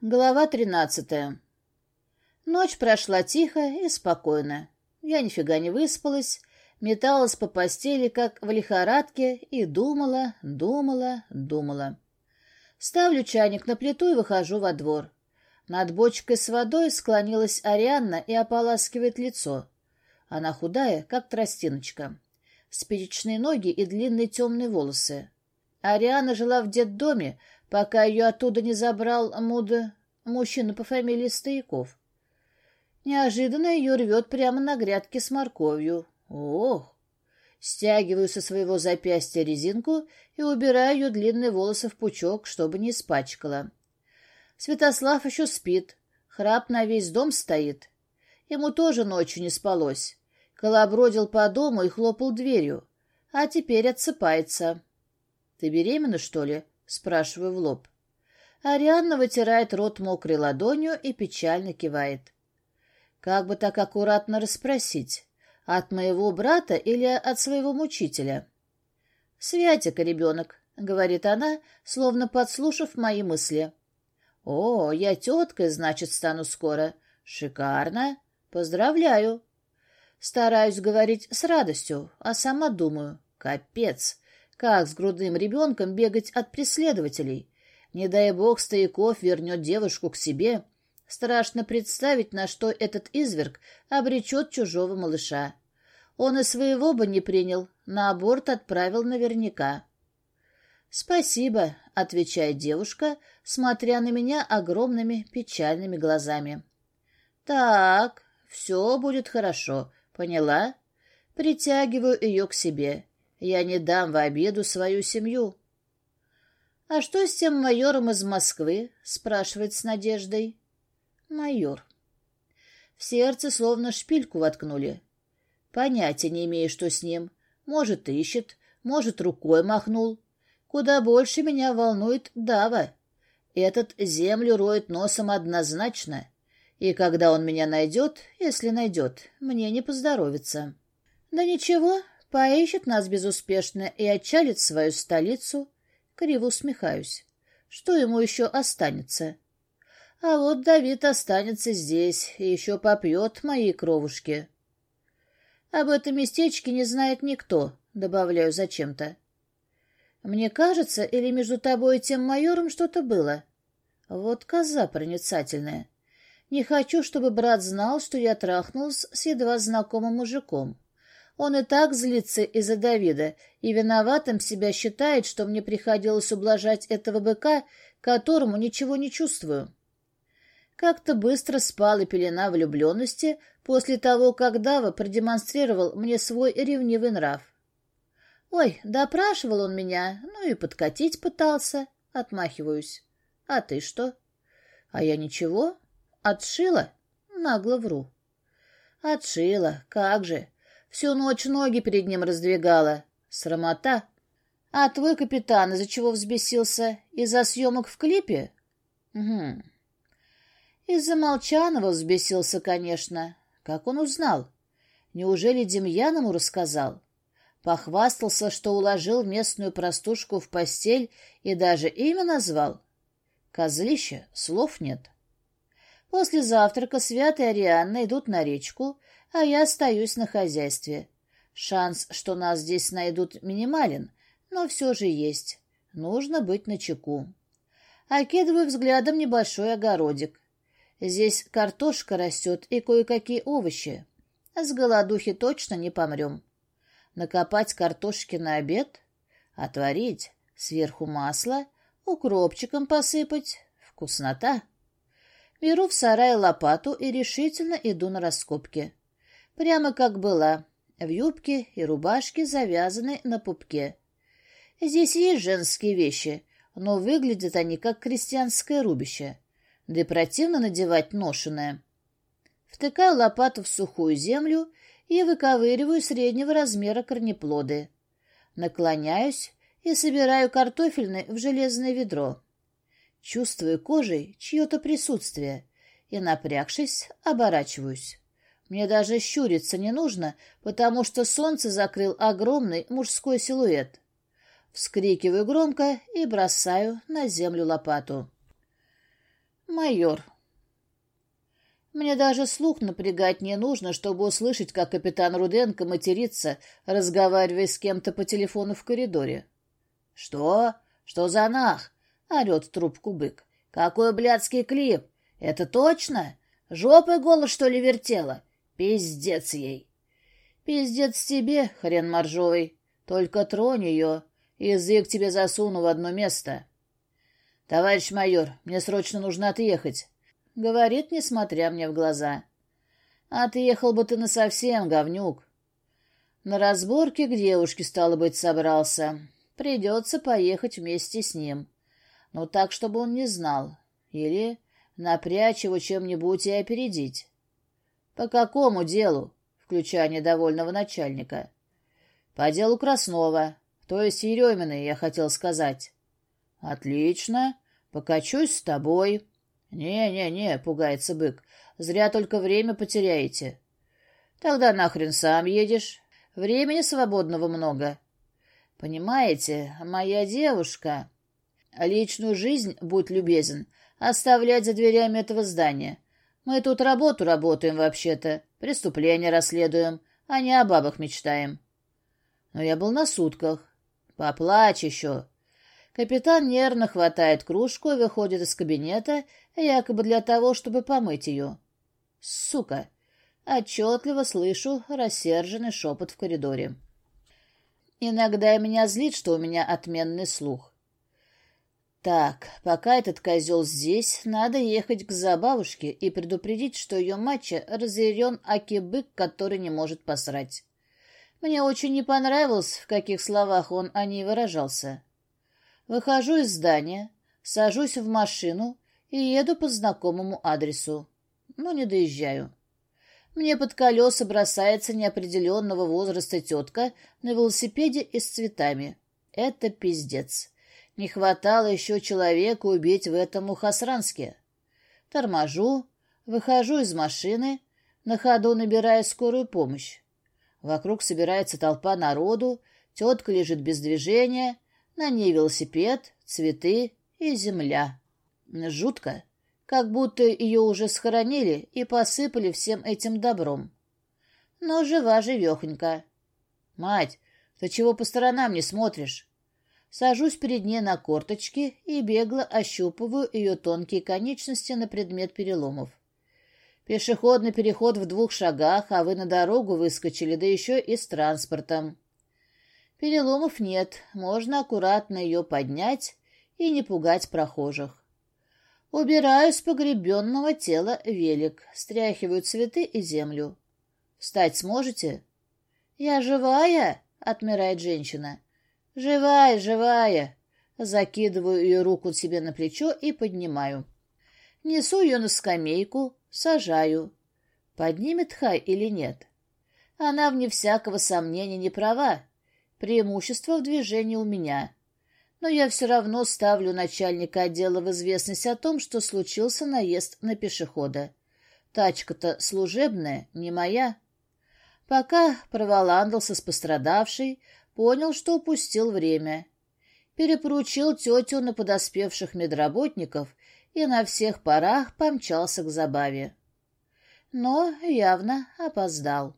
Глава тринадцатая. Ночь прошла тихо и спокойно. Я нифига не выспалась, металась по постели, как в лихорадке, и думала, думала, думала. Ставлю чайник на плиту и выхожу во двор. Над бочкой с водой склонилась Арианна и ополаскивает лицо. Она худая, как тростиночка. Спичечные ноги и длинные темные волосы. Ариана жила в детдоме, пока ее оттуда не забрал Муда, мужчина по фамилии Стояков. Неожиданно ее рвет прямо на грядке с морковью. Ох! Стягиваю со своего запястья резинку и убираю ее длинные волосы в пучок, чтобы не испачкала. Святослав еще спит, храп на весь дом стоит. Ему тоже ночью не спалось. Колобродил по дому и хлопал дверью, а теперь отсыпается. — Ты беременна, что ли? Спрашиваю в лоб. Арианна вытирает рот мокрой ладонью и печально кивает. Как бы так аккуратно расспросить? От моего брата или от своего мучителя? «Святика, ребенок», — говорит она, словно подслушав мои мысли. «О, я теткой, значит, стану скоро. Шикарно. Поздравляю». Стараюсь говорить с радостью, а сама думаю, капец, как с грудным ребенком бегать от преследователей? Не дай бог Стояков вернет девушку к себе. Страшно представить, на что этот изверг обречет чужого малыша. Он и своего бы не принял, на аборт отправил наверняка. «Спасибо», — отвечает девушка, смотря на меня огромными печальными глазами. «Так, все будет хорошо, поняла?» Притягиваю ее к себе. Я не дам в обиду свою семью. — А что с тем майором из Москвы? — спрашивает с надеждой. — Майор. В сердце словно шпильку воткнули. Понятия не имею, что с ним. Может, ищет, может, рукой махнул. Куда больше меня волнует Дава. Этот землю роет носом однозначно. И когда он меня найдет, если найдет, мне не поздоровится. Да ничего, Поищет нас безуспешно и отчалит свою столицу. Криво усмехаюсь. Что ему еще останется? А вот Давид останется здесь и еще попьет мои кровушки. Об этом местечке не знает никто, добавляю зачем-то. Мне кажется, или между тобой и тем майором что-то было? Вот коза проницательная. Не хочу, чтобы брат знал, что я трахнулась с едва знакомым мужиком. Он и так злится из-за Давида и виноватым себя считает, что мне приходилось ублажать этого быка, которому ничего не чувствую. Как-то быстро спала пелена влюбленности после того, как Дава продемонстрировал мне свой ревнивый нрав. «Ой, допрашивал он меня, ну и подкатить пытался». Отмахиваюсь. «А ты что?» «А я ничего. Отшила?» Нагло вру. «Отшила, как же. Всю ночь ноги перед ним раздвигала. Срамота. А твой капитан из-за чего взбесился? Из-за съемок в клипе? Угу. Из-за Молчанова взбесился, конечно. Как он узнал? Неужели Демьян ему рассказал? Похвастался, что уложил местную простушку в постель и даже имя назвал? Козлище, слов нет. После завтрака Свят и Арианна идут на речку, а я остаюсь на хозяйстве. Шанс, что нас здесь найдут, минимален, но все же есть. Нужно быть начеку. Окидываю взглядом небольшой огородик. Здесь картошка растет и кое-какие овощи. С голодухи точно не помрем. Накопать картошки на обед, отварить, сверху масло, укропчиком посыпать. Вкуснота. Беру в сарае лопату и решительно иду на раскопки. Прямо как была, в юбке и рубашке, завязанной на пупке. Здесь есть женские вещи, но выглядят они как крестьянское рубище. Да и противно надевать ношеное. Втыкаю лопату в сухую землю и выковыриваю среднего размера корнеплоды. Наклоняюсь и собираю картофельный в железное ведро. Чувствую кожей чье-то присутствие и, напрягшись, оборачиваюсь. Мне даже щуриться не нужно, потому что солнце закрыл огромный мужской силуэт. Вскрикиваю громко и бросаю на землю лопату. Майор. Мне даже слух напрягать не нужно, чтобы услышать, как капитан Руденко матерится, разговаривая с кем-то по телефону в коридоре. «Что? Что за нах?» — орет трубку бык. «Какой блядский клип? Это точно? Жопой голос, что ли, вертела? Пиздец ей!» «Пиздец тебе, хрен моржовый. Только тронь ее. Язык тебе засуну в одно место». «Товарищ майор, мне срочно нужно отъехать», — говорит, несмотря мне в глаза. «Отъехал бы ты насовсем, говнюк». На разборке к девушке, стало быть, собрался. Придется поехать вместе с ним. Но так, чтобы он не знал. Или напрячь его чем-нибудь и опередить. «По какому делу?» — включая недовольного начальника. «По делу Краснова, то есть Ереминой, я хотел сказать». «Отлично. Покачусь с тобой». «Не-не-не», — пугается бык, — «зря только время потеряете». «Тогда нахрен сам едешь. Времени свободного много». «Понимаете, моя девушка...» «Личную жизнь, будь любезен, оставлять за дверями этого здания. Мы тут работу работаем вообще-то, преступления расследуем, а не о бабах мечтаем». «Но я был на сутках. Поплачь еще. Капитан нервно хватает кружку и выходит из кабинета, якобы для того, чтобы помыть ее. «Сука!» Отчетливо слышу рассерженный шепот в коридоре. Иногда меня злит, что у меня отменный слух. Так, пока этот козел здесь, надо ехать к забавушке и предупредить, что ее матча разъярен аки-бык, который не может посрать. Мне очень не понравилось, в каких словах он о ней выражался. Выхожу из здания, сажусь в машину и еду по знакомому адресу. Но не доезжаю. Мне под колеса бросается неопределенного возраста тетка на велосипеде и с цветами. Это пиздец. Не хватало еще человека убить в этом Мухасранске. Торможу, выхожу из машины, на ходу набирая скорую помощь. Вокруг собирается толпа народу, тетка лежит без движения — на ней велосипед, цветы и земля. Жутко, как будто ее уже схоронили и посыпали всем этим добром. Но жива-живехонька. «Мать, ты чего по сторонам не смотришь?» Сажусь перед ней на корточки и бегло ощупываю ее тонкие конечности на предмет переломов. Пешеходный переход в двух шагах, а вы на дорогу выскочили, да еще и с транспортом. Переломов нет, можно аккуратно ее поднять и не пугать прохожих. Убираю с погребенного тела велик, стряхиваю цветы и землю. «Встать сможете?» «Я живая?» — отмирает женщина. «Живая, живая!» Закидываю ее руку себе на плечо и поднимаю. Несу ее на скамейку, сажаю. Поднимет Хай или нет? Она, вне всякого сомнения, не права. Преимущество в движении у меня. Но я все равно ставлю начальника отдела в известность о том, что случился наезд на пешехода. Тачка-то служебная, не моя. Пока проволандался с пострадавшей, понял, что упустил время. Перепоручил тетю на подоспевших медработников и на всех парах помчался к забаве. Но явно опоздал.